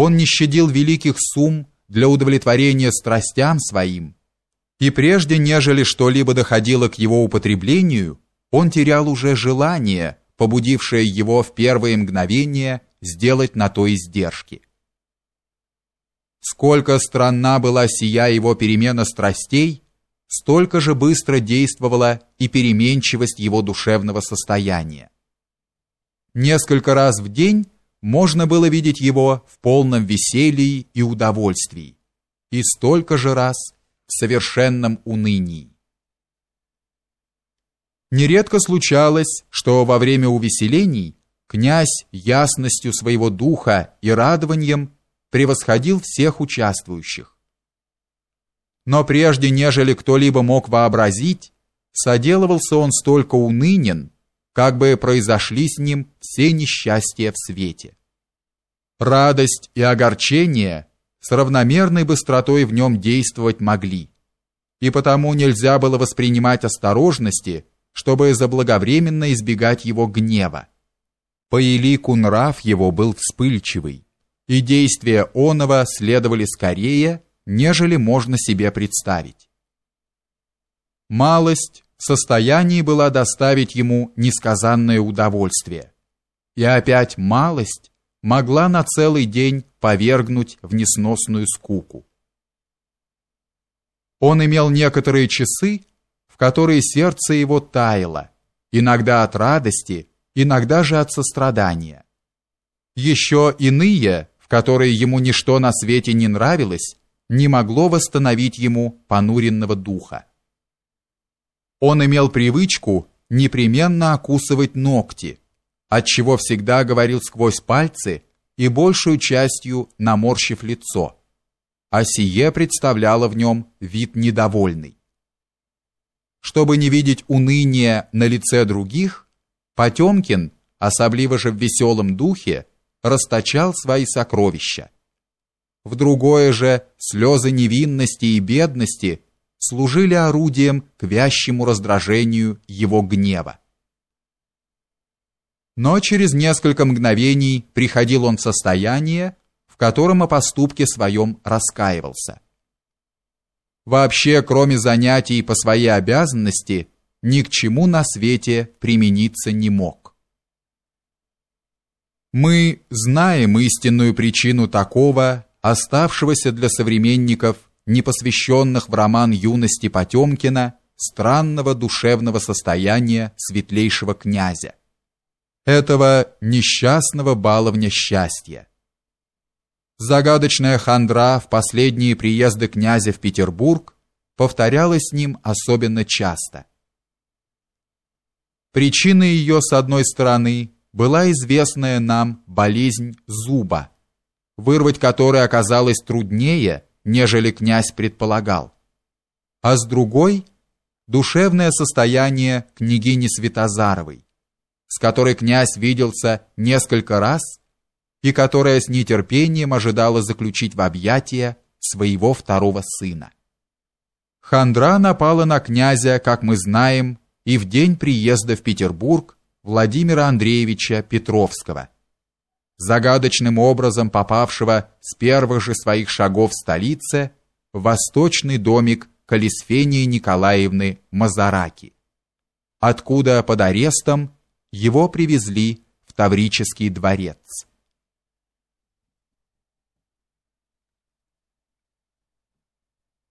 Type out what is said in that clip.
Он не щадил великих сумм для удовлетворения страстям своим, и прежде нежели что-либо доходило к его употреблению, он терял уже желание, побудившее его в первые мгновения сделать на то издержки. Сколько странна была сия его перемена страстей, столько же быстро действовала и переменчивость его душевного состояния. Несколько раз в день можно было видеть его в полном веселье и удовольствии, и столько же раз в совершенном унынии. Нередко случалось, что во время увеселений князь ясностью своего духа и радованием превосходил всех участвующих. Но прежде нежели кто-либо мог вообразить, соделывался он столько унынен, как бы произошли с ним все несчастья в свете. Радость и огорчение с равномерной быстротой в нем действовать могли, и потому нельзя было воспринимать осторожности, чтобы заблаговременно избегать его гнева. По элику нрав его был вспыльчивый, и действия оного следовали скорее, нежели можно себе представить. Малость в состоянии была доставить ему несказанное удовольствие. И опять малость могла на целый день повергнуть в несносную скуку. Он имел некоторые часы, в которые сердце его таяло, иногда от радости, иногда же от сострадания. Еще иные, в которые ему ничто на свете не нравилось, не могло восстановить ему понуренного духа. Он имел привычку непременно окусывать ногти, отчего всегда говорил сквозь пальцы и большую частью наморщив лицо, а сие представляло в нем вид недовольный. Чтобы не видеть уныния на лице других, Потемкин, особливо же в веселом духе, расточал свои сокровища. В другое же слезы невинности и бедности – служили орудием к вящему раздражению его гнева. Но через несколько мгновений приходил он в состояние, в котором о поступке своем раскаивался. Вообще, кроме занятий по своей обязанности, ни к чему на свете примениться не мог. Мы знаем истинную причину такого, оставшегося для современников не посвященных в роман юности Потемкина, странного душевного состояния светлейшего князя, этого несчастного баловня счастья. Загадочная хандра в последние приезды князя в Петербург повторялась с ним особенно часто. Причиной ее, с одной стороны, была известная нам болезнь зуба, вырвать которой оказалось труднее, нежели князь предполагал. А с другой душевное состояние княгини Святозаровой, с которой князь виделся несколько раз и которая с нетерпением ожидала заключить в объятия своего второго сына. Хандра напала на князя, как мы знаем, и в день приезда в Петербург Владимира Андреевича Петровского – загадочным образом попавшего с первых же своих шагов в столице в восточный домик Калисфении Николаевны Мазараки, откуда под арестом его привезли в Таврический дворец.